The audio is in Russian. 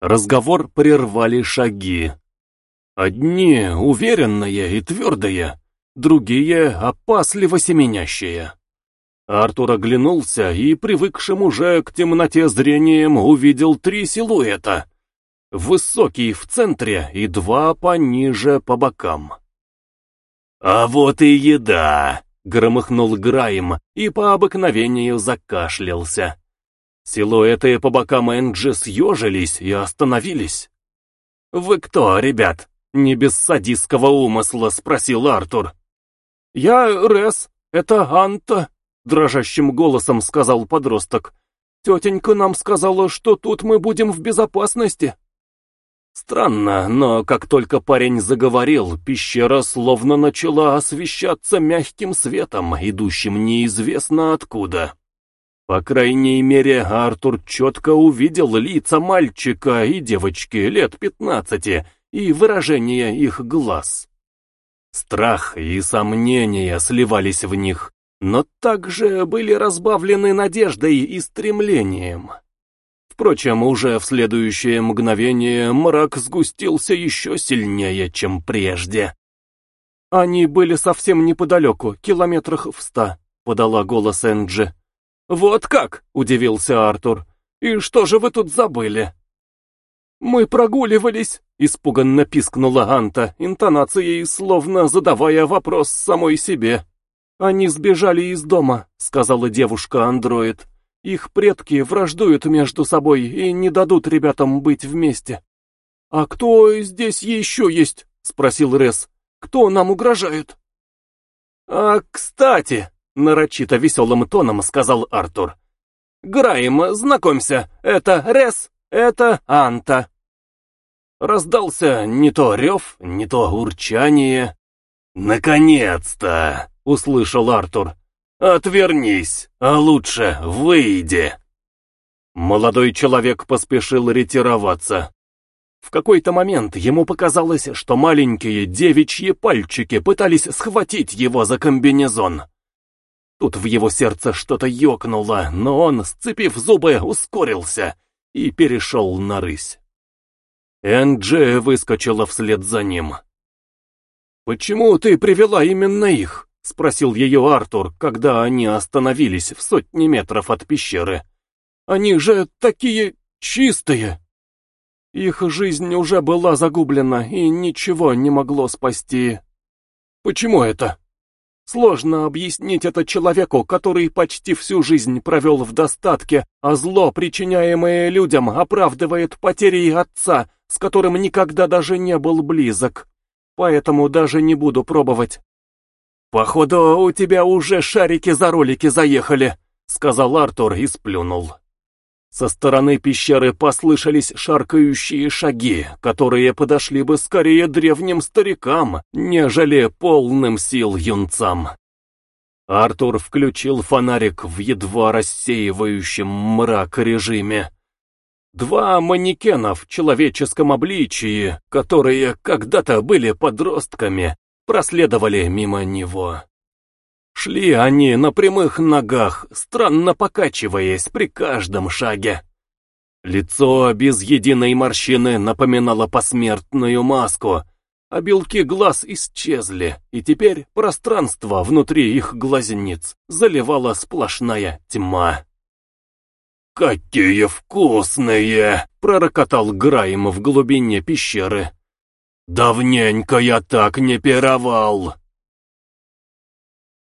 Разговор прервали шаги. Одни уверенные и твердые, другие опасливо семенящие. Артур оглянулся и, привыкшим уже к темноте зрением, увидел три силуэта. Высокий в центре и два пониже по бокам. «А вот и еда!» — громыхнул Грайм и по обыкновению закашлялся. Силуэты по бокам Энджи съежились и остановились. «Вы кто, ребят?» — не без садистского умысла спросил Артур. «Я Рес, это Анта», — дрожащим голосом сказал подросток. «Тетенька нам сказала, что тут мы будем в безопасности». Странно, но как только парень заговорил, пещера словно начала освещаться мягким светом, идущим неизвестно откуда. По крайней мере, Артур четко увидел лица мальчика и девочки лет пятнадцати и выражение их глаз. Страх и сомнения сливались в них, но также были разбавлены надеждой и стремлением. Впрочем, уже в следующее мгновение мрак сгустился еще сильнее, чем прежде. «Они были совсем неподалеку, километрах в ста», — подала голос Энджи. «Вот как?» — удивился Артур. «И что же вы тут забыли?» «Мы прогуливались», — испуганно пискнула Анта, интонацией словно задавая вопрос самой себе. «Они сбежали из дома», — сказала девушка-андроид. Их предки враждуют между собой и не дадут ребятам быть вместе. «А кто здесь еще есть?» — спросил Рес. «Кто нам угрожает?» «А, кстати», — нарочито веселым тоном сказал Артур. «Граем, знакомься, это Рес, это Анта». Раздался не то рев, не то урчание. «Наконец-то!» — услышал Артур. «Отвернись, а лучше выйди!» Молодой человек поспешил ретироваться. В какой-то момент ему показалось, что маленькие девичьи пальчики пытались схватить его за комбинезон. Тут в его сердце что-то ёкнуло, но он, сцепив зубы, ускорился и перешел на рысь. Энджи выскочила вслед за ним. «Почему ты привела именно их?» — спросил ее Артур, когда они остановились в сотне метров от пещеры. «Они же такие чистые!» Их жизнь уже была загублена, и ничего не могло спасти. Почему это? Сложно объяснить это человеку, который почти всю жизнь провел в достатке, а зло, причиняемое людям, оправдывает потерей отца, с которым никогда даже не был близок. Поэтому даже не буду пробовать. «Походу, у тебя уже шарики за ролики заехали», — сказал Артур и сплюнул. Со стороны пещеры послышались шаркающие шаги, которые подошли бы скорее древним старикам, нежели полным сил юнцам. Артур включил фонарик в едва рассеивающем мрак режиме. Два манекена в человеческом обличии, которые когда-то были подростками, проследовали мимо него. Шли они на прямых ногах, странно покачиваясь при каждом шаге. Лицо без единой морщины напоминало посмертную маску, а белки глаз исчезли, и теперь пространство внутри их глазниц заливала сплошная тьма. «Какие вкусные!» — пророкотал Грайм в глубине пещеры. «Давненько я так не пировал!»